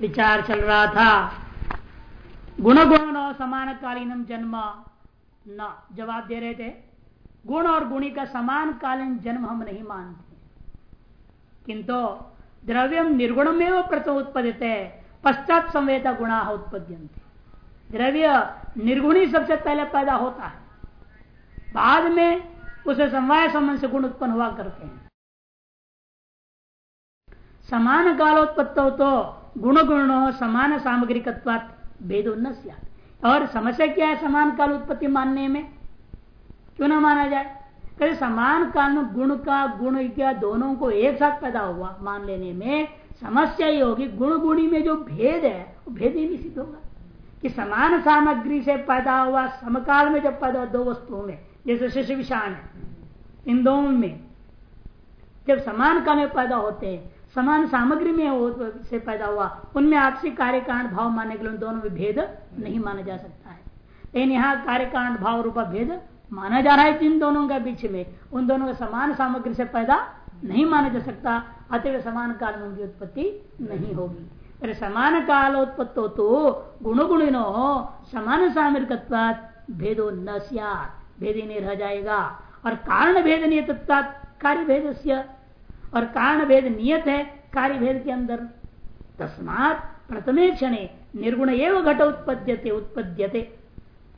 विचार चल रहा था। गुण गुण समान कालीन जन्म। न, जवाब दे रहे थे। गुण और गुणी का समान कालीन जन्म हम नहीं मानते। किंतु द्रव्यम निर्गुण में वो प्रथम उत्पादित है पश्चात संवेदा गुणा उत्पद्यंते द्रव्य निर्गुणी सबसे पहले पैदा होता है। बाद में उसे समवाय संबंध से गुण उत्पन्न हुआ करते हैं। समान काल उत्पत्त हो तो गुण गुण समान सामग्री भेद न और समस्या क्या है समान काल उत्पत्ति मानने में? क्यों ना माना जाए? कभी समान काल में गुण का, गुण क्या दोनों को एक साथ पैदा हुआ? मान लेने में समस्या ये होगी गुण गुणी में जो भेद है, वो भेद ही नहीं सिद्ध होगा। कि समान सामग्री से पैदा हुआ, समकाल में जब पैदा दो वस्तुओं में, जैसे शिष्य विषाण है, इन दोनों में, जब समान काल में पैदा होते हैं समान सामग्री में से पैदा हुआ। उनमें आपसी कार्यकांड भाव मानने के लिए दोनों में भेद नहीं माना जा सकता है। लेकिन यहाँ कार्यकांड भाव रूपा भेद माना जा रहा है इन दोनों के बीच में। उन दोनों का समान सामग्री से पैदा नहीं माना जा सकता। अतः समान काल में उनकी उत्पत्ति नहीं होगी। अरे समान काल उत्पत्तो तो गुण गुणिनो समान सामरिक भेदो न भेद ही नहीं रह जाएगा। और कारण भेद नहीं कार्य भेद और कारण भेद नियत है, कार्य भेद के अंदर। तस्मात प्रथमे क्षण निर्गुण एवं घट उत्पद्यते उत्पद्यते।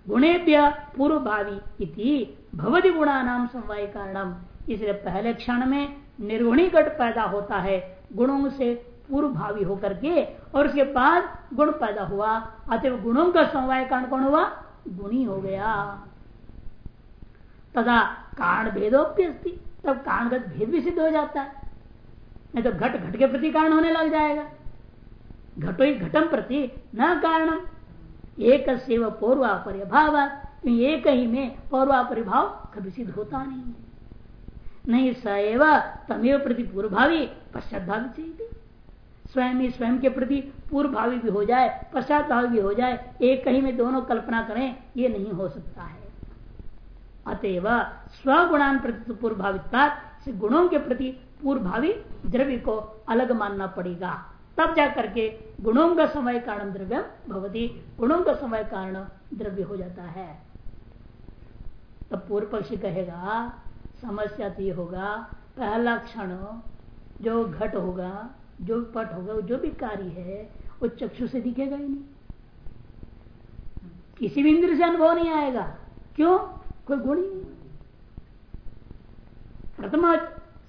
गुणेभ्य पूर्व भावी भवदी गुणा नाम समवाय कारणम। इसलिए पहले क्षण में निर्गुणी घट पैदा होता है, गुणों से पूर्व भावी होकर के, और उसके बाद गुण पैदा हुआ। अतः गुणों का समवाय कारण कौन हुआ? गुणी हो गया। तथा कारण भेदोप्य तब कारणगत भेद भी सिद्ध हो जाता है। नहीं तो घट घट के प्रति कारण होने लग जाएगा। घटो ही घटम प्रति न कारणम। एक पूर्वापर भाव एक ही में पूर्वापरिभाव कभी सिद्ध होता नहीं है। नहीं सएव तमेव प्रति पूर्व भावी पश्चात भावी चाहिए स्वयं ही स्वयं के प्रति पूर्व भावी भी हो जाए पश्चात भावी भी हो जाए, एक कहीं में दोनों कल्पना करें, ये नहीं हो सकता है। अतएव स्वगुणान प्रति पूर्व भाविता गुणों के प्रति पूर्व भावी द्रव्य को अलग मानना पड़ेगा। तब जा करके गुणों का समय कारण द्रव्य भवती, गुणों का समय कारण द्रव्य हो जाता है। तब पूर्व पक्षी कहेगा, समस्या तो ये होगा, पहला क्षण जो घट होगा, जो पट होगा, जो भी कार्य है, वो चक्षु से दिखेगा ही नहीं। किसी भी इंद्र से अनुभव नहीं आएगा। क्यों? कोई गुण ही नहीं। प्रथम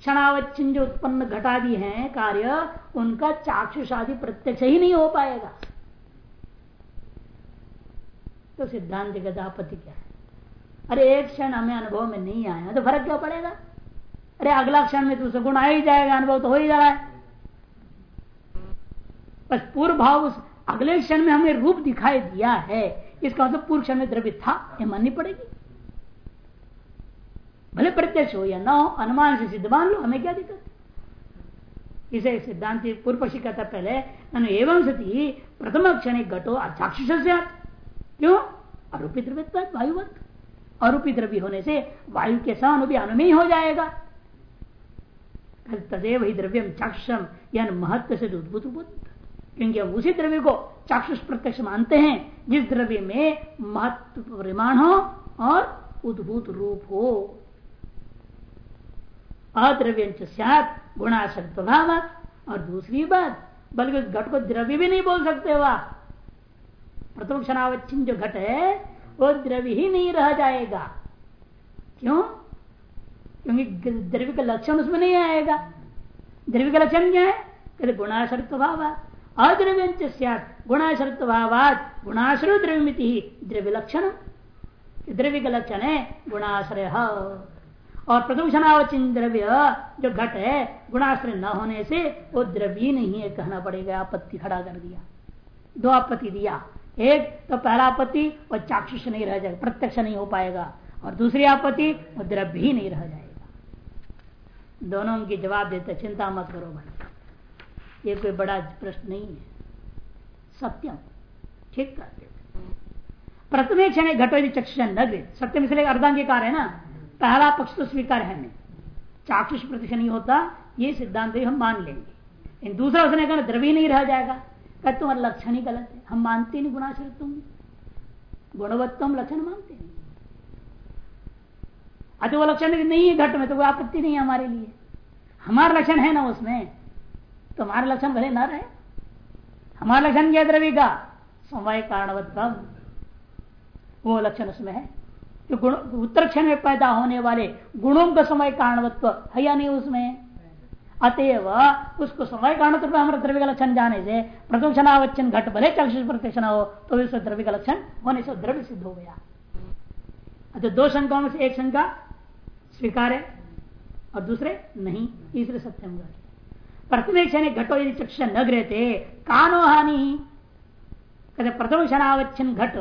क्षणावच्छिन्न जो उत्पन्न घटादि हैं कार्य, उनका चाक्षुषादि प्रत्यक्ष ही नहीं हो पाएगा। तो सिद्धांत जगत आपत्ति क्या है? अरे एक क्षण हमें अनुभव में नहीं आया तो फ़र्क क्या पड़ेगा? अरे अगला क्षण में तो गुण आ ही जाएगा, अनुभव तो हो ही जा रहा है। बस पूर्व भाव उस अगले क्षण में हमें रूप दिखाई दिया है, इसका मतलब पूर्व क्षण में द्रव्य था, ये माननी पड़ेगी। भले प्रत्यक्ष हो या न हो, अनुमान से सिद्ध मान लो, हमें क्या दिक्कत? इसे सिद्धांत पूर्व पक्षी कहता पहले एवं सती प्रथम क्षण घटो अचाक्षुष क्यों? आरोपित वायुवत। आरोपित द्रव्य होने से वायु के समान भी अनुमेय हो जाएगा। तदेव ही द्रव्यम चाक्षम या महत्व से उद्भुत क्योंकि हम उसी द्रव्य को चाक्षुष प्रत्यक्ष मानते हैं, जिस द्रव्य में महत्व परिमाण हो और उद्भूत रूप हो। अद्रव्य गुणाशक्त भाव और दूसरी बात, बल्कि उस घट को द्रव्य भी नहीं बोल सकते वह। प्रथम क्षणावच्छिन्न जो घट है, वो द्रव्य ही नहीं रह जाएगा। क्यों? क्योंकि द्रव्य का लक्षण उसमें नहीं आएगा। द्रव्य का लक्षण क्या है? कहते गुणाशक्त भाव अद्रव्य गुणाशक्त भावात गुणाश्रय द्रव्यमिति द्रव्य लक्षण। द्रव्य का लक्षण है, गुणाश्रय। और प्रथम क्षणावचिन द्रव्य जो घट है, गुणाश्रय न होने से वो द्रव्य नहीं है, कहना पड़ेगा, आपत्ति खड़ा कर दिया। दो आपत्ति दिया। एक तो पहला आपत्ति, वो चाक्षुष नहीं रह जाएगा, प्रत्यक्ष नहीं हो पाएगा। और दूसरी आपत्ति, वो द्रव्य ही नहीं रह जाएगा। दोनों की जवाब देते, चिंता मत करो भाई। ये कोई बड़ा प्रश्न नहीं है। सत्यम। ठीक कहते प्रथम क्षण घटो यदि चक्षुष न सत्यम इसलिए अर्धांगिकार है ना? पहला पक्ष तो स्वीकार है नहीं। चाक्षुष प्रतिशत नहीं होता, ये सिद्धांत हम मान लेंगे। इन दूसरा उसने कहा, द्रव्य नहीं रह जाएगा। कहते तुम्हारा लक्षण ही गलत है। हम मानते नहीं गुणाश्रय तुम। गुणवत्ता हम लक्षण मानते नहीं अति वो लक्षण नहीं है घट में तो कोई आपत्ति नहीं है हमारे लिए। हमारा लक्षण है ना उसमें। तो लक्षण भले ना रहे। हमारा लक्षण क्या द्रव्य का? समय कारणवत्तम। वो लक्षण उसमें है। जो गुण, उत्तर क्षण में पैदा होने वाले गुणों का समय कारणवत्व है या नहीं उसमें? अतएव उसको समय कारण हमारे द्रव्य का लक्षण जाने से प्रथम क्षणावचन घट भले चक्षु प्रत्यक्षण हो तो इससे द्रव्य का लक्षण होने से द्रव्य सिद्ध हो गया। अच्छा दो शंकाओं में से एक शंका स्वीकार है और दूसरे नहीं, तीसरे सत्यम घट प्रथम क्षण घटो, यदि चक्ष न ग्रहते, कानो हानि कहते प्रथम क्षणावच्छन घट,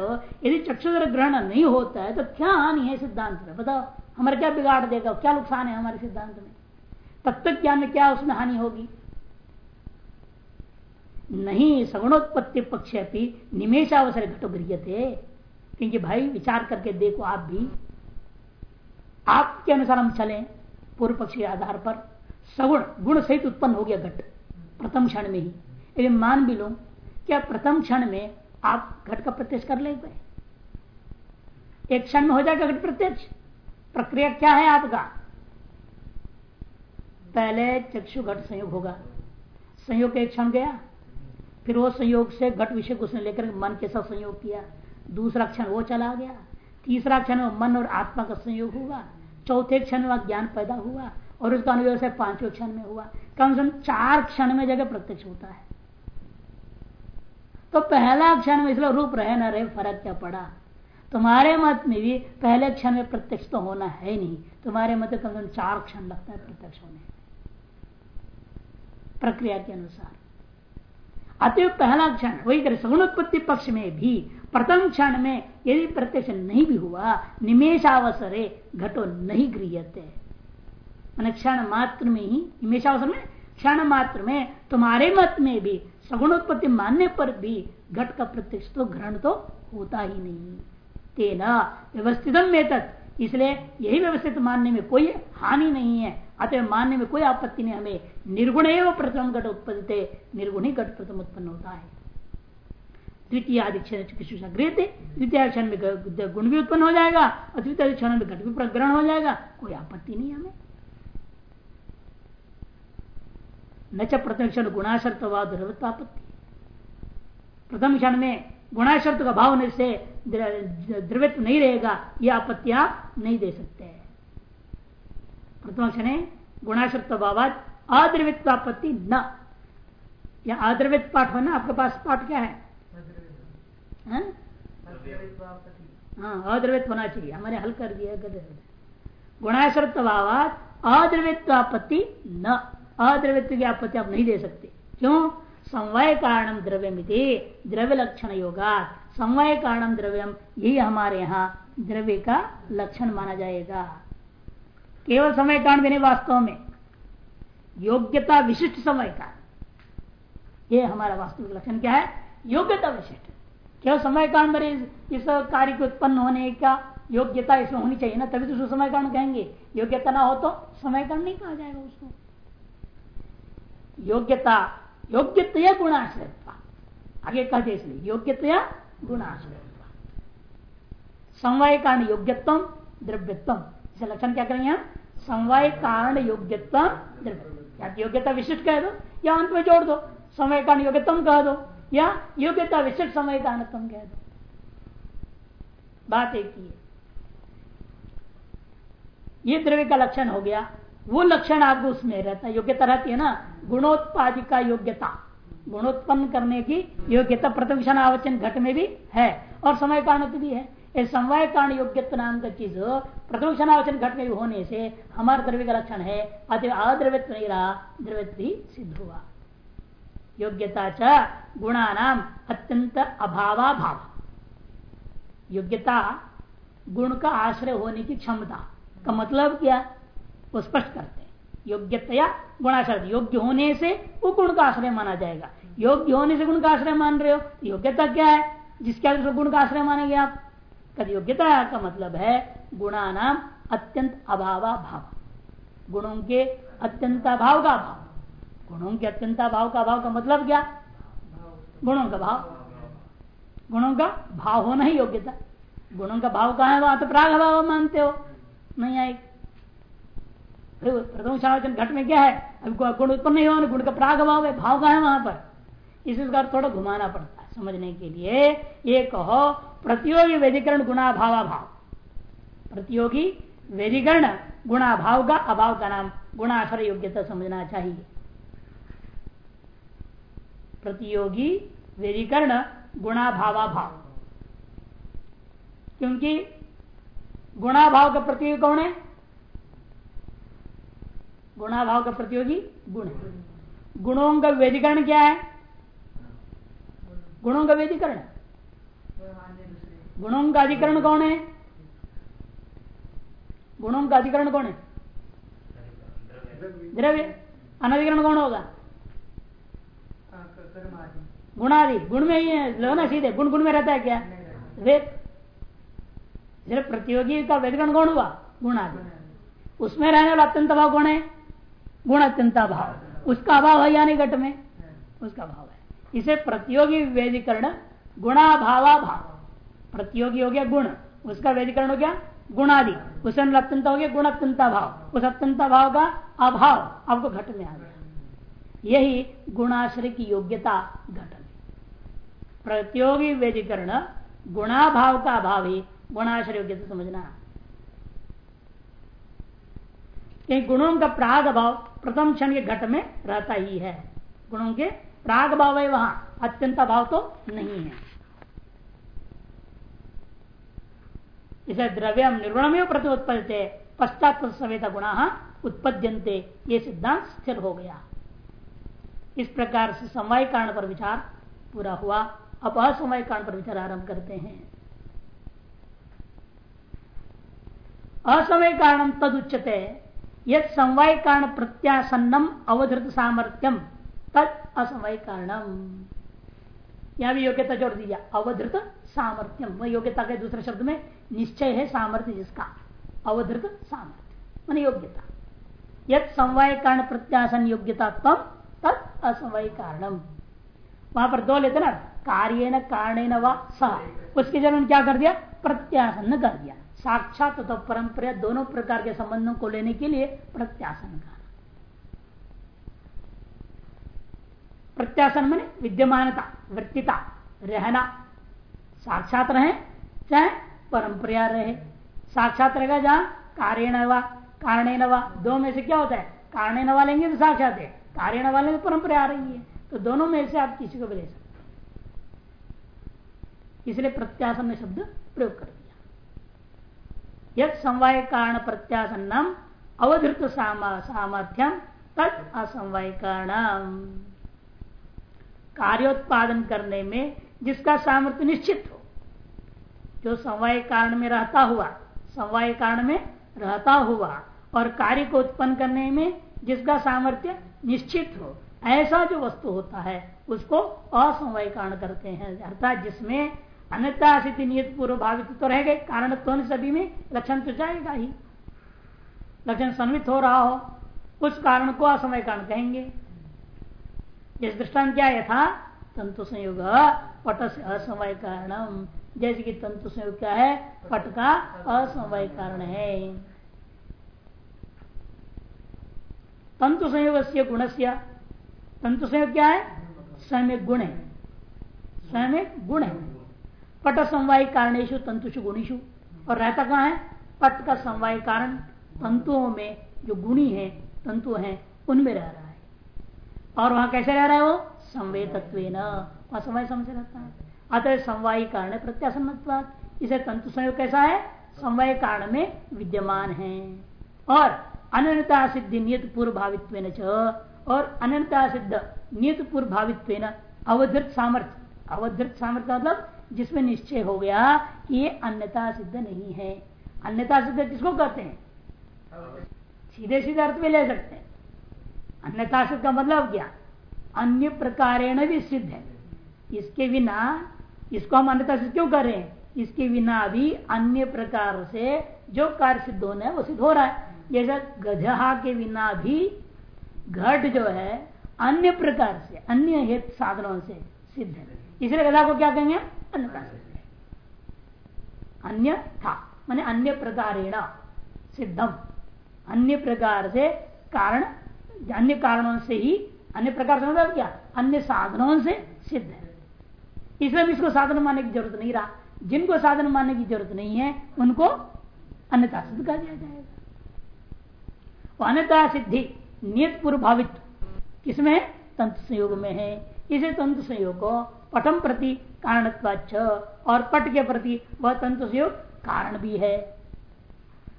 यदि चक्षुर ग्रहण नहीं होता है तो क्या हानि है सिद्धांत में? बताओ, हमारे क्या बिगाड़ देगा, क्या नुकसान है हमारे सिद्धांत में? तत्व ज्ञान में क्या उसमें हानि होगी? नहीं, सगुणोत्पत्ति पक्ष अपनी निमेशावसर घटो थे क्योंकि भाई, विचार करके देखो, आप भी, आपके अनुसार हम चले, पूर्व पक्ष के आधार पर, सगुण, गुण सहित उत्पन्न हो गया घट, प्रथम क्षण में ही। यदि मान भी लो, क्या प्रथम क्षण में आप घट का प्रत्यक्ष कर ले गए। एक क्षण में हो जाएगा घट प्रत्यक्ष। प्रक्रिया क्या है आपका? पहले चक्षु घट संयोग होगा। संयोग एक क्षण गया, फिर वो संयोग से घट विषय को उसने लेकर मन के साथ संयोग किया। दूसरा क्षण वो चला गया। तीसरा क्षण में मन और आत्मा का संयोग हुआ। चौथे क्षण में ज्ञान पैदा हुआ और उसका अनुयोग से पाँचवें क्षण में हुआ। कम से कम चार क्षण में जगह प्रत्यक्ष होता है। तो पहला क्षण में इसलिए रूप रहे ना रहे, फ़र्क क्या पड़ा? तुम्हारे मत में भी पहले क्षण में प्रत्यक्ष तो होना है नहीं। तुम्हारे मत कम से कम चार क्षण लगता है प्रत्यक्ष होने। प्रक्रिया के अनुसार। अतः पहला क्षण, वही करे, सगुणोत्पत्ति पक्ष में भी, प्रथम क्षण में यदि प्रत्यक्ष नहीं भी हुआ निमेशावसरे घटो नहीं गृहते क्षण मात्र में ही निमेशावसर में क्षण मात्र में तुम्हारे मत में भी सगुण उत्पत्ति मानने पर भी घट का प्रत्यक्ष तो ग्रहण तो होता ही नहीं। तेना व्यवस्थित में इसलिए यही व्यवस्थित मानने में कोई हानि नहीं है। अतः मानने में कोई आपत्ति नहीं, हमें निर्गुण एवं प्रथम घट उत्पत्ति, निर्गुण ही घट प्रथम उत्पन्न होता है। द्वितीय आदि क्षण गृह थे द्वितीय क्षण में गुण भी उत्पन्न हो जाएगा, और द्वितीय क्षण में घट भी प्रग्रहण हो जाएगा, कोई आपत्ति नहीं हमें। न च प्रथम गुणाशर्तवाद द्रवत्वापत्ति प्रथम क्षण में गुणाशर्त का भाव से द्रवित्व नहीं रहेगा यह आपत्ति आप नहीं दे सकते। प्रथम क्षण गुणाशर्त भावाद अद्रवित्वापत्ति न। या अद्रवित पाठ होना आपके पास पाठ क्या है? हाँ, हाँ अद्रवित होना चाहिए हमारे हल कर दिया गुणाशर्त भावाद अद्रवित्वापत्ति न। अद्रव्यत्व की आपत्ति आप नहीं दे सकते। क्यों? समवाय कारणम द्रव्य मिति द्रव्य लक्षण योगा समवाय कारणम द्रव्यम, यही हमारे यहाँ द्रव्य का लक्षण माना जाएगा। केवल समय कारण नहीं वास्तव में। योग्यता विशिष्ट समय कारण। ये हमारा वास्तविक लक्षण क्या है? योग्यता विशिष्ट। केवल समय कारण मेरे इस कार्य के उत्पन्न होने का योग्यता इसमें होनी चाहिए ना, तभी तो उसको समय कारण कहेंगे। योग्यता ना हो तो समय कारण नहीं कहा जाएगा उसको। योग्यता, योग्यतया गुणाश्रयत्व। आगे कहते इसलिए, योग्यतया गुणाश्रयत्व। समवाय कारण योग्यत्व, द्रव्यत्व। इसे लक्षण क्या करेंगे समवाय कारण योग्यत्व द्रव्य योग्यता विशिष्ट कह दो, या अंत में जोड़ दो। समय कारण योग्यतम कह दो, या योग्यता विशिष्ट समय कारणत्म कह दो। बात एक ही है। ये द्रव्य का लक्षण हो गया। वो लक्षण आपको उसमें रहता है। योग्यता रहती है ना? गुणोत्पादी का योग्यता। गुणोत्पन्न करने की योग्यता प्रतिक्षण आवचन घट में भी है और समय कारण भी है। इस समवाय कारण योग्यत्व नाम का चीज़ प्रतिक्षण आवचन घट में भी होने से हमारे द्रव्य का लक्षण है। अतः अद्रव्यत्व नहीं रहा, द्रव्यत्व ही सिद्ध हुआ। योग्यता च गुणा नाम अत्यंत अभावा भाव योग्यता गुण का आश्रय होने की क्षमता का मतलब क्या? वो स्पष्ट करते हैं। योग्यतया गुणाश्रय, योग्य होने से वो गुण का आश्रय माना जाएगा। योग्य होने से गुण का आश्रय मान रहे हो तो योग्यता क्या है? जिसके आधार गुण का आश्रय मानेंगे आप। कभी योग्यता का मतलब है गुणा नाम अत्यंत अभावा भाव गुणों के अत्यंत अभाव का भाव गुणों के अत्यंत अभाव का भाव का मतलब क्या? गुणों का भाव। गुणों का भाव होना ही योग्यता। गुणों का भाव कहा है? वहाँ तो प्राग भाव मानते हो। नहीं आए प्रथम घट में क्या है? अभी गुण उत्पन्न नहीं हुआ गुण का प्राग भाव है, भाव का है वहाँ पर। इस थोड़ा घुमाना पड़ता है समझने के लिए। ये कहो, प्रतियोगी वेदीकरण गुणा भावा प्रतियोगी वेदीकरण गुणा भाव का अभाव का नाम गुणाशर योग्यता समझना चाहिए। प्रतियोगी वेदीकरण गुणा भावा क्योंकि गुणा भाव का प्रतियोगी कौन है? गुणा भाव का प्रतियोगी गुण। है गुणों का वेदीकरण क्या है? गुणों का वेदीकरण गुणों का अधिकरण कौन है? गुणों का अधिकरण कौन है? द्रव्य। अनधिकरण कौन होगा? गुणादि। गुण में ही लो ना सीधे। गुण गुण में रहता है क्या? वेद प्रतियोगी का वेदगण कौन हुआ? गुणादि। उसमें रहने वाला अत्यंत भाव कौन है? गुण अत्यंता भाव उसका अभाव है यानी घट में? उसका भाव है। इसे प्रतियोगी वेदीकरण गुणा भावा प्रतियोगी हो गया गुण। उसका वेदीकरण हो गया गुणादि। उसे अत्यंत हो गया गुण अत्यंता भाव उस अत्यंता भाव का अभाव आपको घट में आ गया। यही गुणाश्रय की योग्यता घट प्रतियोगी वेदीकरण गुणाभाव का अभाव ही गुणाश्रय योग्यता समझना। कि गुणों का प्राग भाव प्रथम क्षण के घट में रहता ही है। गुणों के प्राग भाव है वहाँ, अत्यंत भाव तो नहीं है। इसे द्रव्यम निर्वणम प्रति पश्चात सवेता गुणा उत्पद्यंते ये सिद्धांत स्थिर हो गया। इस प्रकार से समय कारण पर विचार पूरा हुआ। अब असमय कारण पर विचार आरंभ करते हैं। असमय कारण तद उच्चते यद समवाय कारण प्रत्यासन्नम अवधृत सामर्थ्यम तद असमय कारणम यहाँ भी योग्यता जोड़ दीजिए अवधृत सामर्थ्यम वह योग्यता के दूसरे शब्द में, निश्चय है सामर्थ्य जिसका अवधृत सामर्थ्य मान योग्यता। यद समवाय कारण प्रत्यासन योग्यता तम तद असमय कारणम वहाँ पर दो लेते ना कार्य न कारण उसके जन्म क्या कर दिया? प्रत्यासन कर दिया। साक्षात तो परंपरा दोनों प्रकार के संबंधों को लेने के लिए प्रत्यासन का प्रत्यासन मैंने विद्यमानता वृत्तिता रहना। साक्षात रहे, चाहे परंपरा रहे। साक्षात रहेगा जहाँ कार्यण व कारण व। दो में से क्या होता है? कारण वा लेंगे तो साक्षात है। कार्यण वाले तो परंपरा आ रही है। तो दोनों में से आप किसी को भी ले सकते इसलिए प्रत्यासन शब्द प्रयोग कर दिया यद समवाय कारण प्रत्यासन्नम अवधृत सामर्थ्यम तद असमवाय कारण कार्योत्पादन करने में जिसका सामर्थ्य निश्चित हो, जो समवाय कारण में रहता हुआ समवाय कारण में रहता हुआ, और कार्य को उत्पन्न करने में जिसका सामर्थ्य निश्चित हो, ऐसा जो वस्तु होता है, उसको असमवाय कारण करते हैं। अर्थात जिसमें अन्यता स्थिति नियत पूर्व भावित तो रहेगा कारण तो सभी में लक्षण तो जाएगा ही। लक्षण संवित हो रहा हो, उस कारण को असमय कारण कहेंगे। जिस दृष्टान क्या यथा? तंतु संयोग, पट से असमय कारण जैसे कि तंतु संयोग क्या है? पट का असमय कारण है। तंतु संयोग से गुण से तंतु संयोग क्या है? स्वयं गुण है। स्वयं गुण है। पट समवाय कारणेशु तंतुषु गुणीशु और रहता कहा है? पट का समवाय कारण तंतुओं में जो गुणी है, तंतु हैं, उनमें रह रहा है। और वहाँ कैसे रह रहा है वो? संवे तत्व वहाँ समय समय रहता है। अतः समवाय कारण प्रत्यासन इसे तंतु संयोग कैसा है? समवाय कारण में विद्यमान है। और अनन्यता सिद्ध नियत पूर्व भावित्व और अनंता सिद्ध नियत पूर्व भावित्व अवधृत सामर्थ्य। अवधृत सामर्थ्य मतलब जिसमें निश्चय हो गया कि ये अन्यता सिद्ध नहीं है। अन्यता सिद्ध किसको कहते हैं? सीधे सीधे अर्थ में ले सकते हैं। अन्यता सिद्ध का मतलब क्या? अन्य प्रकार भी सिद्ध है। इसके बिना, इसको हम अन्यता सिद्ध क्यों कर रहे हैं? इसके बिना भी अन्य प्रकार से जो कार्य सिद्ध होना है, वो सिद्ध हो रहा है। जैसा गधा के बिना भी घट जो है, अन्य प्रकार से, अन्य हित साधनों से सिद्ध है। इसलिए गधा को क्या कहेंगे? अन्यथा सिद्ध अन्य था मैंने अन्य प्रकारेण सिद्धम। अन्य प्रकार से कारण, अन्य कारणों से ही अन्य प्रकार से मतलब क्या? अन्य साधनों से सिद्ध है। इसलिए इसको साधन मानने की ज़रूरत नहीं रहा। जिनको साधन मानने की ज़रूरत नहीं है, उनको अन्यता सिद्ध कर दिया जाएगा। अन्यता सिद्धि नियत पूर्व भावित। किसमें? तंत्र संयोग में है। इसे तंत्र संयोग को पटम प्रति कारणत्वाच और पट के प्रति वह तंत्र संयोग कारण भी है।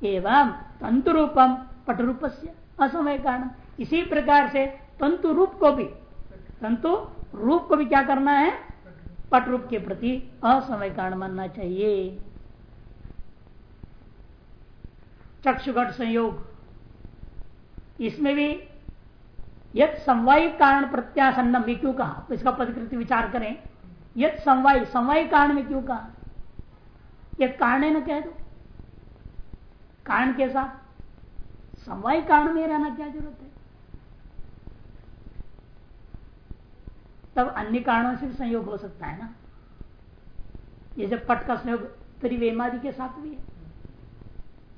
एवं तंतु रूपम पट रूप से असमय कारण। इसी प्रकार से तंतु रूप को भी, तंतु रूप को भी क्या करना है? पट रूप के प्रति असमय कारण मानना चाहिए। चक्षुघट संयोग, इसमें भी यद समवाय कारण प्रत्यासन्नम भी क्यों कहा? तो इसका प्रतिकृति विचार करें। यद समवाय समवाय कारण में क्यों कहा? यद कारण न कह दो। कारण के साथ समवाय कारण में रहना क्या ज़रूरत है? तब अन्य कारणों से भी संयोग हो सकता है ना? जैसे पट का संयोग तुरी वेमादि के साथ भी है।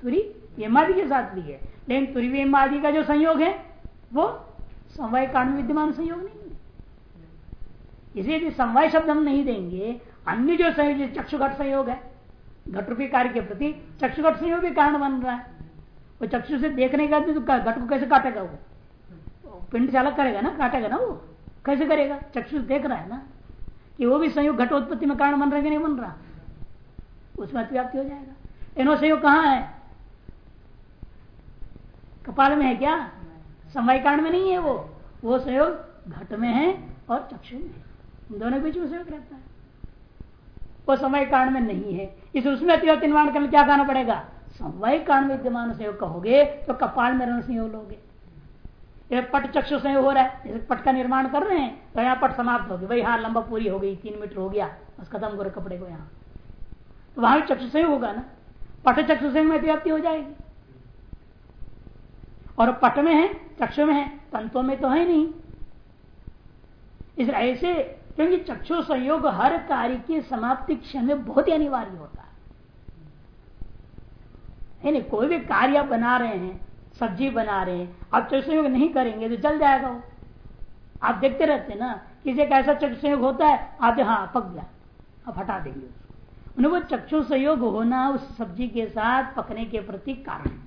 तुरी वेमादि के साथ भी है। लेकिन तुरी वेमादि का जो संयोग है, वो समवाय कारण विद्यमान संयोग नहीं इसलिए यदि समवाय शब्द हम नहीं देंगे, अन्य जो संयोग चक्षुघट संयोग है। घट रूपी कार्य के प्रति चक्षुघट संयोग भी कारण बन रहा है। वो चक्षु से देखने का तो घट को कैसे काटेगा वो? पिंड से अलग करेगा ना? काटेगा ना वो? कैसे करेगा? चक्षु देख रहा है ना? कि वो भी संयोग घटोत्पत्ति में कारण बन रहा है कि नहीं बन रहा? उसमें अतिव्याप्ति हो जाएगा। इनो संयोग कहाँ है? कपाल में है क्या? समय कारण में नहीं है वो। वो संयोग घट में है और चक्षु में दोनों बीच में संयोग रहता है। वो समय कारण में नहीं है। इस उसमें अतिव्याप्ति निर्माण करने क्या कहना पड़ेगा? समय कारण विद्यमान संयोग कहोगे तो कपाल में संयोग लोगे। पट चक्षु से हो रहा है। पट का निर्माण कर रहे हैं तो यहाँ पट समाप्त हो गई भाई हाँ लंबा पूरी हो गई, तीन मीटर हो गया। बस खत्म करो कपड़े को यहाँ। तो वहाँ भी चक्षु से होगा ना। पट चक्षु से में व्याप्ति हो जाएगी। और पट में है, चक्षु में है तंतों में तो है नहीं। इस ऐसे क्योंकि चक्षु संयोग हर कार्य की समाप्ति क्षण में बहुत ही अनिवार्य होता है। नहीं कोई भी कार्य बना रहे हैं, सब्ज़ी बना रहे हैं, आप चक्षु संयोग नहीं करेंगे तो जल जाएगा वो। आप देखते रहते ना, किसी एक ऐसा चक्षु संयोग होता है आप हाँ पक गया, आप हटा देंगे उसको। वो चक्षु संयोग होना उस सब्ज़ी के साथ पकने के प्रति कारण।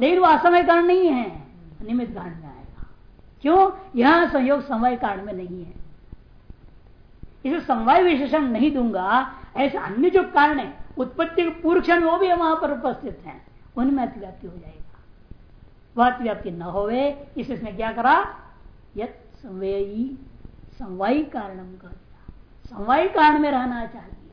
लेकिन असमय कारण नहीं है निमित कारण में आएगा। क्यों? यह संयोग समय कारण में नहीं है। इसे समवाय विशेषण नहीं दूँगा, ऐसे अन्य जो कारण है, उत्पत्ति के पूर्व क्षण वो भी वहाँ पर उपस्थित है, उनमें अतिव्याप्ति हो जाएगा। वह अतिव्याप्ति न होवे इसमें क्या करा? यद संवेयी समवायी कारणम कर समवायी कारण में रहना चाहिए।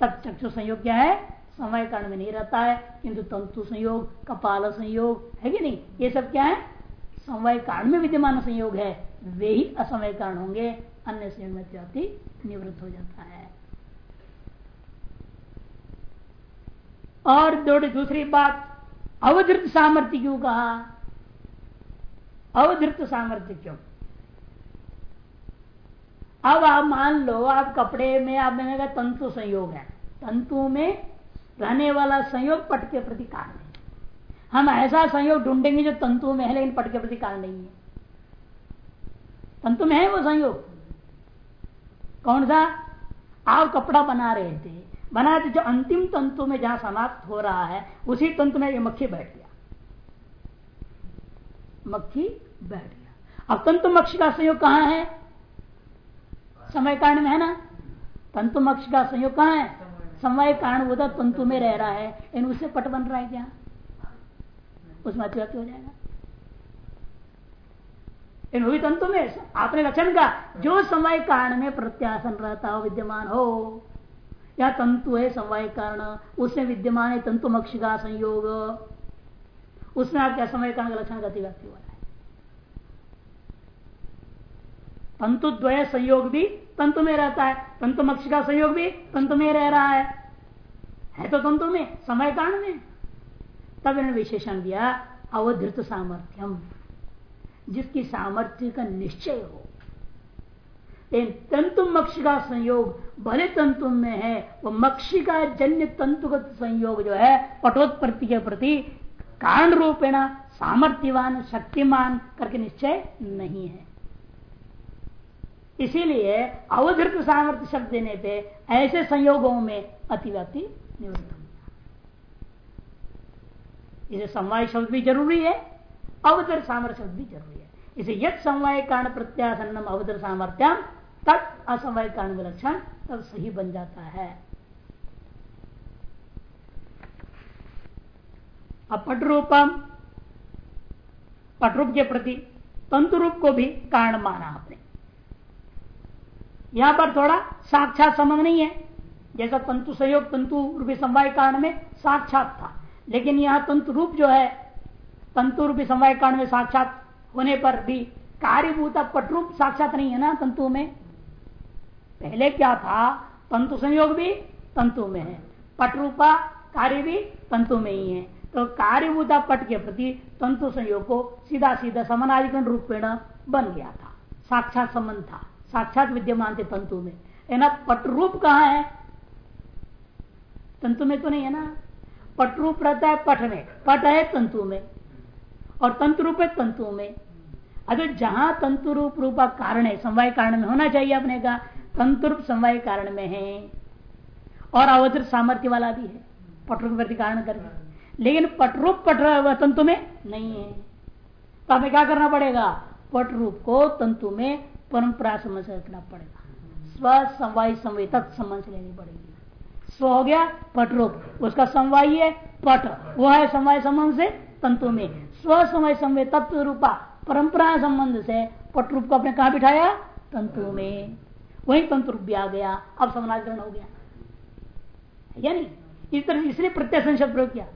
तब चक्षु संयोग क्या है? समय कारण में नहीं रहता है। किंतु तंतु संयोग, कपाल संयोग, है कि नहीं? ये सब क्या है? समय कारण में विद्यमान संयोग है। वे ही असमय कारण होंगे, अन्य संयोग में निवृत्त हो जाता है। और दूसरी बात, अवधृत सामर्थ्य क्यों कहा? अवधृत सामर्थ्य क्यों? अब आप मान लो, आप कपड़े में, आप मैंने तंतु संयोग है। तंतु में रहने वाला संयोग पट के प्रति कारण है हम ऐसा संयोग ढूंढेंगे जो तंतु में है, लेकिन पट के प्रति कारण नहीं है। तंतु में है वो संयोग। कौन सा? आप कपड़ा बना रहे थे। बना जो अंतिम तंतु में जहाँ समाप्त हो रहा है, उसी तंतु में ये मक्खी बैठ गया। मक्खी बैठ गया। अब तंतु मक्ष का संयोग कहाँ है? समय कारण में है ना? तंतु मक्ष का संयोग कहाँ है? समय कारण वो तंतु में रह रहा है, इन उससे पट बन रहा है क्या? उसमें अतिव्याप्ति हो जाएगा। इन हुई तंतु में, आपने लक्षण का जो समय कारण में प्रत्यासन रहता हो, विद्यमान हो, या तंतु है समय कारण, उसमें विद्यमान है तंतु मक्ष का संयोग, उसमें आप क्या समय कारण का लक्षण गति व्यक्ति हो रहा है तंतु द्वय संयोग भी तंतु में रहता है। तंतु मक्ष का संयोग भी तंतु में रह रहा है। है तो तंतु में, समय कारण में। तब इन्होंने विशेषण दिया, अवधृत सामर्थ्यम। जिसकी सामर्थ्य का निश्चय हो। तंतु मक्ष का संयोग भले तंतु में है, वो मक्षी का जन्य तंतुगत संयोग जो है, पटोत्पत्ति के प्रति कारण रूपेण सामर्थ्यवान, शक्तिमान करके निश्चय नहीं है। इसीलिए अवधृत सामर्थ्य शब्द देने पे ऐसे संयोगों में अतिव्याप्ति निवृत्त इसे समवाय शब्द भी ज़रूरी है, अवधर सामर्थ्य शब्द भी ज़रूरी है। इसे यद समवाय कारण प्रत्यासन्नम अवधर सामर्थ्यम तब असमवाय कारण विलक्षण, तब सही बन जाता है। अपट रूपम पटरूप के प्रति तंतु रूप को भी कारण माना आपने। यहाँ पर थोड़ा साक्षात संबंध नहीं है। जैसा तंतु सहयोग तंतु रूपी समवाय कारण में साक्षात था। लेकिन यहाँ तंतु रूप जो है, तंतु रूपी समवाय कारण में साक्षात होने पर भी कार्यभूता पटरूप साक्षात नहीं है ना तंतु में? पहले क्या था? तंतु संयोग भी तंतु में है। पटरूपा कार्य भी तंतु में ही है। तो कार्यभूता पट के प्रति तंतु संयोग को सीधा सीधा समानाधिकरण रूपेण बन गया था। साक्षात संबंध था। साक्षात विद्यमान थे तंतु में। है ना? पट रूप कहा है? तंतु में तो नहीं है ना? पट रूप रहता है पट में। पट है तंतु में। और तंतु रूप है तंतु में। अगर जहाँ तंतु रूप रूपा कारण है, समवाय कारण में होना चाहिए अपने का, तंतु रूप समवाय कारण में है। और अवधर सामर्थ्य वाला भी है। पटरूप प्रति कारण करके लेकिन पटरूप पट तंतु में नहीं है। तो हमें क्या करना पड़ेगा? पट रूप को तंतु में परंपरा समझ रखना पड़ेगा। स्व समवाय समय तक से लेनी पड़ेगी। स्व हो गया पट रूप। उसका समवाय है पट। वो है समवाय संबंध से तंतु में। स्व समय समय तत्व रूपा परंपरा संबंध से पट रूप को अपने कहा बिठाया? तंतु में। वही तंतु रूप भी आ गया। अब समानाधिकरण हो गया। या नहीं इस तरह इसलिए प्रत्याशन शब्द प्रयोग किया।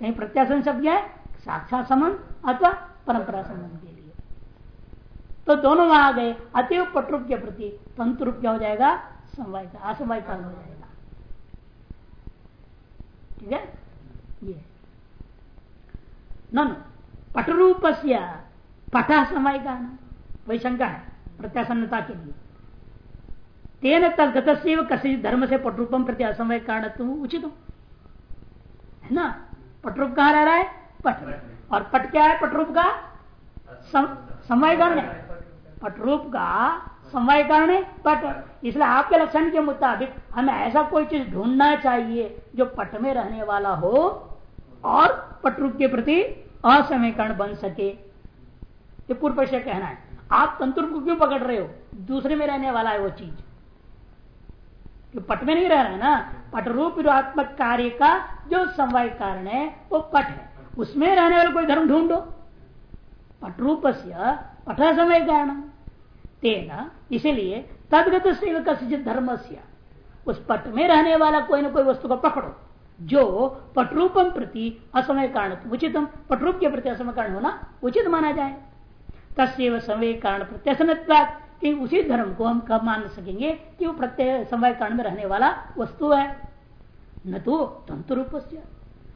कहीं प्रत्याशन शब्द क्या है? साक्षात संबंध अथवा परंपरा संबंध तो दोनों वहाँ आ गए। अतिव पटरूप के प्रति तंतु रूप क्या हो जाएगा समवाय का असमवाय कारण हो जाएगा। ठीक है? ये। नन पटरूप पटा समय कारण वही शंका है, प्रत्यासन्नता के लिए। तेन तदगत कसी धर्म से पटरूपम प्रति असमय कारण तुम उचित है ना? पटरूप कहा रह रहा है? पट। और पट क्या है? पटरूप का? समय कारण है पटरूप का समय कारण है, पट। इसलिए आपके लक्षण के मुताबिक हमें ऐसा कोई चीज़ ढूंढना चाहिए जो पट में रहने वाला हो और पटरूप के प्रति असमय कारण बन सके। ये पूर्व कहना है। आप तंत्र को क्यों पकड़ रहे हो? दूसरे में रहने वाला है वो चीज़। जो पट में नहीं रह रहा है ना, पट रूप विरोधात्मक कार्य का जो समवाय कारण है, वो पट है। उसमें रहने वाले कोई धर्म ढूंढो। पट रूप से पट समय कारण तेना, इसीलिए तदगत कसित धर्म से उस पट में रहने वाला कोई ना कोई वस्तु को पकड़ो, जो पटरूपम प्रति असमय कारण उचितम, पटरूप के प्रति असमय कारण होना उचित माना जाए। तस्व समय कारण प्रत्यसन उसी धर्म को हम कब मान सकेंगे कि वो प्रत्यय समय कारण में रहने वाला वस्तु है। न तो तंतु रूप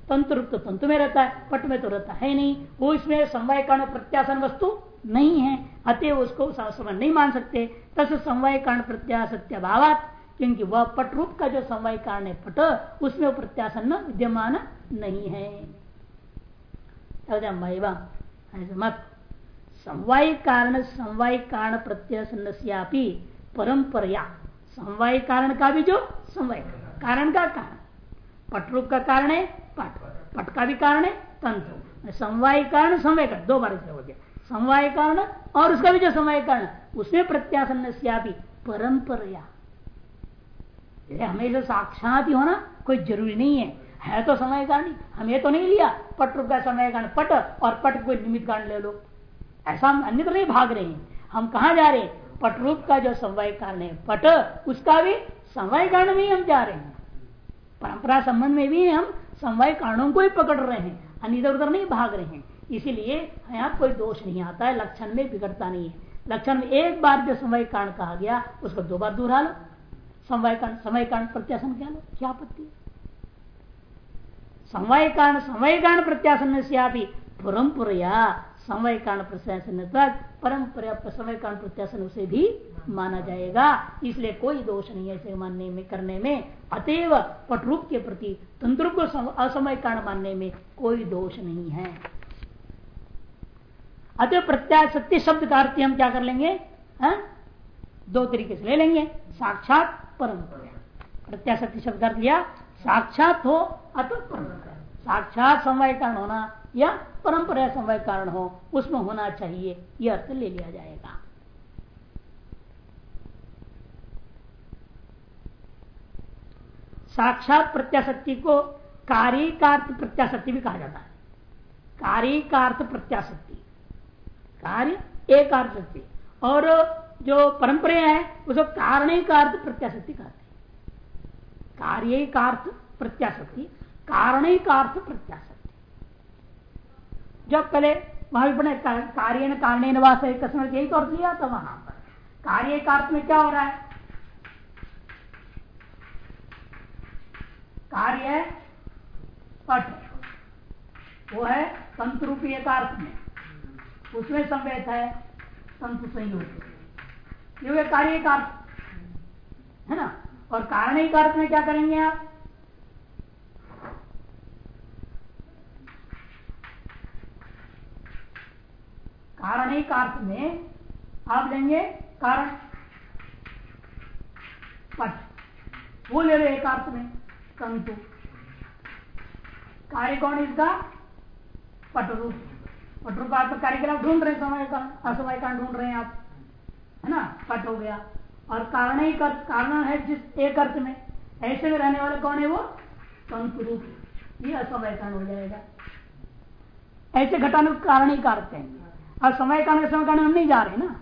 तंतु रूप तो तंतु में रहता है, पट में तो रहता है नहीं। वो इसमें समवाय कारण प्रत्यासन वस्तु नहीं है, अतः उसको समय नहीं मान सकते। तस समवाय कारण प्रत्यासत्य भाव क्योंकि वह पट रूप का जो समवाय कारण है पट, उसमें वो प्रत्यासन विद्यमान नहीं है। मत। समवाय कारण समवाय कारण प्रत्यय परंपरा समवाय कारण का भी जो समवाय कारण का कारण। पट रूप का कारण है, पट। पट का भी कारण है तंत्र समवाय कारण समवाय कारण, दो बार हो गया। समवाय कारण और उसका भी जो समवाय कारण, उसमें प्रत्यासन परंपरा हमेशा साक्षात ही होना, कोई ज़रूरी नहीं है। है तो समय कारण हमें तो नहीं लिया। पट रूप का समय कारण पट और पट कोई निमित्त कारण ले लो। ऐसा हम अन्य नहीं भाग रहे हैं। हम कहा जा रहे हैं? पट रूप का जो समवाय कारण है, पट, उसका भी समवाय कारण में हम जा रहे हैं। परंपरा संबंध में भी हम समवाय कारणों को ही पकड़ रहे हैं। अन्य इधर उधर नहीं भाग रहे हैं। इसीलिए यहाँ कोई दोष नहीं आता है, लक्षण में बिगड़ता नहीं है। लक्षण में एक बार जो समय कारण कहा गया, उसको दो बार दोहरा लो। समय कारण समय कारण प्रत्याशन क्या लो? क्या आपत्ति? समवाय कारण समय कारण प्रत्याशन से आप परंपरा समय कारण प्रत्यासन परंपरा समय कारण प्रत्यासन उसे भी माना जाएगा। इसलिए कोई दोष नहीं है इसे मानने में, करने में। अतएव पटरूप के प्रति तंत्र को असमय कारण मानने में कोई दोष नहीं है। अतः प्रत्याशक्ति शब्द का अर्थ हम क्या कर लेंगे? हा? दो तरीके से ले लेंगे। साक्षात परंपरा प्रत्याशक्ति शब्द का अर्थ लिया, साक्षात हो अथवा परंपरा साक्षात समय कारण होना या परंपरा समय कारण हो, उसमें होना चाहिए यह अर्थ ले लिया जाएगा। साक्षात प्रत्याशक्ति को कार्य प्रत्याशक्ति भी कहा जाता है। कार्य प्रत्याशक्ति कार्य, एक शक्ति। और जो परंपरा है उसको कारण का अर्थ प्रत्याशक्ति कहते हैं कार्य का अर्थ प्रत्याशक्ति। कारण का अर्थ प्रत्याशक्ति। जब पहले वहाँ भी पढ़े कार्य कारण कसम यही तो अर्थ लिया था वहाँ पर। कार्य का अर्थ में क्या हो रहा है? कार्य पट। वो है तंत्र रूपी एक अर्थ में। उसमें संवेद है तंतु संयोग ये कार्य का है ना? और कारण का अर्थ में क्या करेंगे आप? कारण का अर्थ में आप लेंगे कारण। पट वो ले रहे एक अर्थ में तंतु कार्य कौन इसका? पट रूप पट रूप आप कार्यक्रम ढूंढ रहे समय का असमय का ढूंढ रहे हैं आप है ना कट हो गया और कारण ही कर, कारण है जिस एक अर्थ में ऐसे में रहने वाला कौन है वो तंतु रूप ये असमय कारण हो जाएगा ऐसे घटानु कारण ही अर्थ है और समय कारण समय कारण हम नहीं जा रहे ना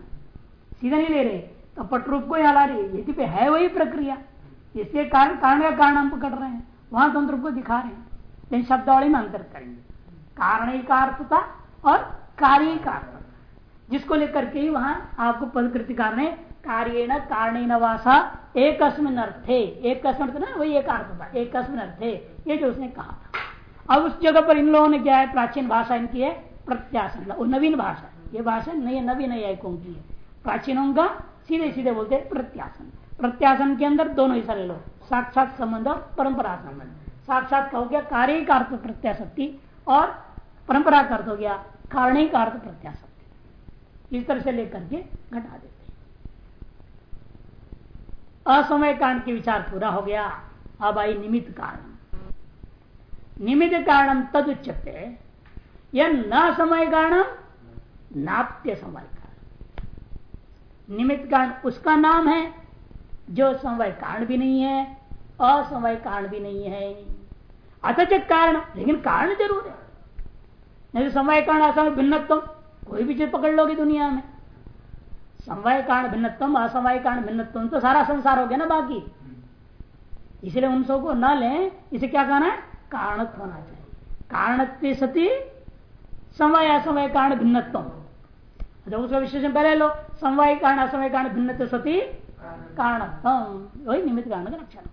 सीधा नहीं ले रहे तो पट रूप को यहाँ ला रही यदि पे है वही प्रक्रिया इसके कारण कारण का कारण हम पकड़ रहे हैं वहाँ तंत्र को दिखा रहे हैं लेकिन शब्दावली में अंतर करेंगे कारण ही का अर्थता और कार्य का जिसको लेकर के वहाँ आपको पदकृति कारण। कार्य न कारण वासा एक अर्थे। एक ना, वही एक अर्थ था एक अर्थे। ये जो उसने कहा था। अब उस जगह पर इन लोगों ने क्या है? प्राचीन भाषा इनकी है प्रत्याशन वो नवीन भाषा ये भाषा नई, नवीन न्यायिकों की है। प्राचीनों का सीधे सीधे बोलते हैं प्रत्याशन प्रत्याशन के अंदर दोनों ही सारे लोग। साक्षात संबंध और परंपरा संबंध। साक्षात का हो गया कार्य का अर्थ प्रत्याशक्ति और परंपरा का अर्थ हो गया, कारण ही का अर्थ प्रत्याशक्ति इस तरह से लेकर के घटा देते असमय कांड के विचार पूरा हो गया, अब आई निमित्त कारण। निमित्त कारण तद उच्चते यह न समय कारणम नाप्य समय कारण। निमित्त कारण उसका नाम है, जो समय कारण भी नहीं है, असमय कारण भी नहीं है। अथच कारण, लेकिन कारण ज़रूर है। नहीं तो समय कारण असमय भिन्नत्व कोई भी चीज़ पकड़ लोगे दुनिया में। समय कारण भिन्नत्व असमय कारण भिन्नत्व तो सारा संसार हो गया ना बाकी। इसलिए उन सबको न लें, इसे क्या कहना है? कारण होना चाहिए। कारण सती समय असमय कारण भिन्नत्व जब उसका विशेषण पहले लो। समय कारण असमय कारण भिन्न सती कारण वही निमित्त कारण का लक्षण।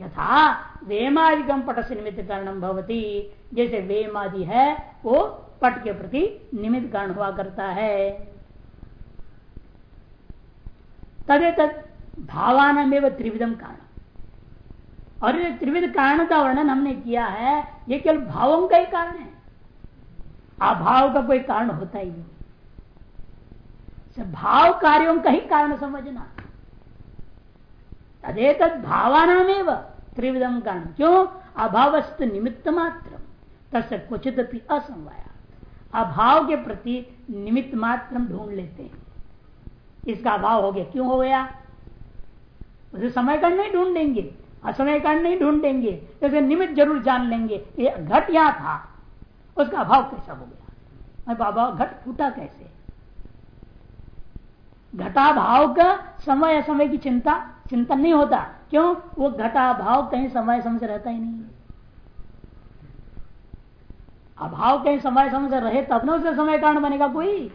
यथा वेमादिकम पट से निमित्त कारण भवती। जैसे वेमादि है, वो पट के प्रति निमित्त कारण हुआ करता है। तदे तद भावान त्रिविधम कारण। और ये त्रिविध कारण का वर्णन हमने किया है, ये केवल भावों का ही कारण है। अभाव का कोई कारण होता ही नहीं। भाव कार्यों का ही कारण समझना। तदेत भावानामेव त्रिविधम कारण क्यों अभावस्त निमित्त मात्र क्वचित असमवाया अभाव के प्रति निमित्त मात्र ढूंढ लेते हैं। इसका अभाव हो गया। क्यों हो गया? उसे समय कारण नहीं ढूंढेंगे असमय कारण नहीं ढूंढेंगे जैसे निमित्त ज़रूर जान लेंगे। ये घट यहाँ था। उसका अभाव कैसा हो गया? अभाव घट फूटा कैसे? घटा भाव का समय असमय की चिंता, चिंतन नहीं होता। क्यों? वो घटा भाव कहीं समय समझ रहता ही नहीं। अभाव कहीं समय समझ रहे, तब ना उसे समय कारण बनेगा कोई।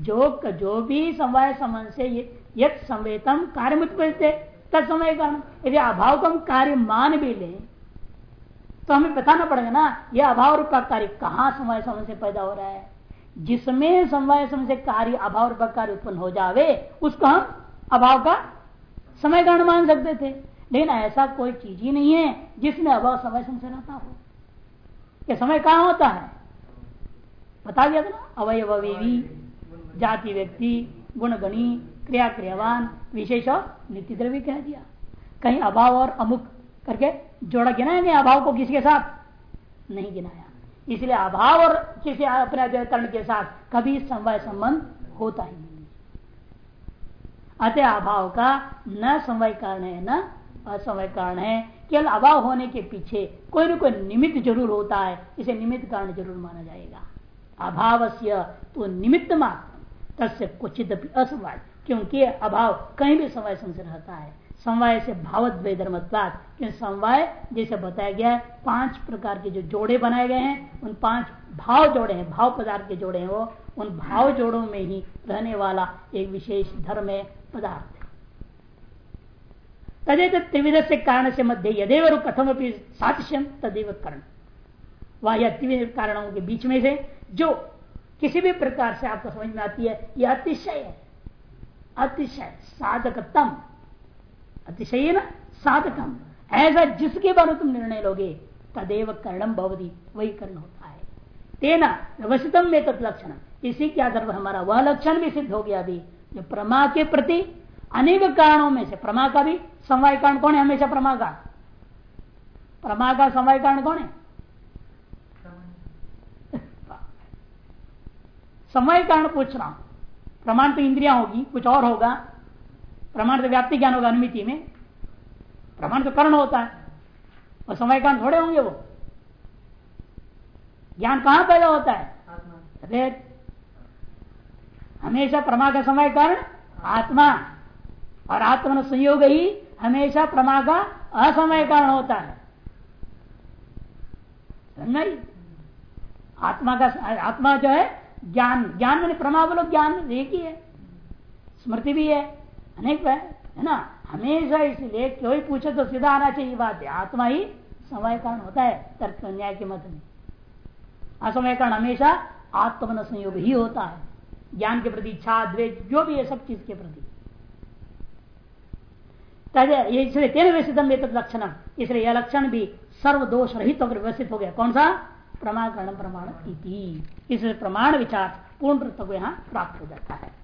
जो जो भी समय समझ से यद संवेतम कार्य उत्पत्ति तब समय कारण यदि अभाव को हम कार्य मान भी लें तो हमें बताना पड़ेगा ना यह अभाव रूप कार्य कहाँ समय समय से पैदा हो रहा है। जिसमें समय समय से कार्य अभाव रूप कार्य उत्पन्न हो जावे, उसको हम अभाव का समय कारण मान सकते थे। लेकिन ऐसा कोई चीज़ ही नहीं है जिसमें अभाव समय समय रहता हो। यह समय कहाँ होता है? बता दिया था ना? अवयवी जाति व्यक्ति, गुणगणी, क्रिया क्रियावान, विशेष और नित्य द्रव्य कह दिया। कहीं अभाव और अमुक करके जोड़ा गिनाया नहीं, अभाव को किसके साथ? नहीं गिनाया। इसलिए अभाव और किसी अपने के साथ कभी समवाय संबंध होता ही नहीं। अतः अभाव का न समवाय कारण है, न असमय कारण है। केवल अभाव होने के पीछे कोई न कोई निमित्त ज़रूर होता है, इसे निमित्त कारण ज़रूर माना जाएगा। अभाव से तो निमित्त मात्र, तस्य कुचित असमवाय, क्योंकि अभाव कहीं भी समय संसर रहता है। समवाय से भावद्वय धर्मत्वाद क्योंकि समवाय जैसे बताया गया है, पाँच प्रकार के जो जोड़े बनाए गए हैं, उन पाँच भाव जोड़े हैं, भाव पदार्थ के जोड़े हैं वो उन भाव जोड़ों में ही रहने वाला एक विशेष धर्म है। पदार्थ तदेत त्रिविध से कारण से मध्य यदेव कथम सातिश्यम तदेव करण वह यह त्रिविध कारणों के बीच में से जो किसी भी प्रकार से आपको समझ में आती है, यह अतिशय है। अतिशय साधकतम। अतिशय ना, साधकम। ऐसा जिसके बारे तुम निर्णय लोगे, तदेव कर्णम भवदी वही कर्ण होता है। तेना व्यवस्थितम में लक्षण इसी के आधार पर हमारा वह लक्षण भी सिद्ध हो गया अभी जो प्रमा के प्रति अनेक कारणों में से प्रमा का भी समवाय कारण कौन है हमेशा प्रमा का? प्रमा का समवाय कारण कौन है? समय कारण पूछ रहा हूँ। प्रमाण तो इंद्रिया होगी कुछ और होगा। प्रमाण तो व्याप्ति ज्ञान होगा अनुमिति में। प्रमाण तो कर्ण होता है। और समय कारण थोड़े होंगे वो। ज्ञान कहाँ पैदा होता है? हमेशा प्रमा का समय कारण, आत्मा। और आत्मा संयोग ही हमेशा प्रमा का असमय कारण होता है। नहीं आत्मा का आत्मा जो है, ज्ञान ज्ञान मैंने प्रमा बोलो, ज्ञान एक ही है। स्मृति भी है, अनेक है है ना? हमेशा इसलिए कोई पूछे तो सीधा आना चाहिए बात है। आत्मा ही समय कारण होता है, तर्क न्याय के मत में। असमय कारण हमेशा आत्मन संयोग ही होता है। ज्ञान के प्रति, इच्छा, द्वेष, जो भी है, सब चीज़ के प्रति। इसलिए तेन लक्षण इसलिए यह लक्षण भी सर्व दोष रहित होकर व्यवस्थित हो गया। कौन सा? प्रमाण प्रमाण इसलिए प्रमाण विचार पूर्ण यहाँ प्राप्त हो जाता है।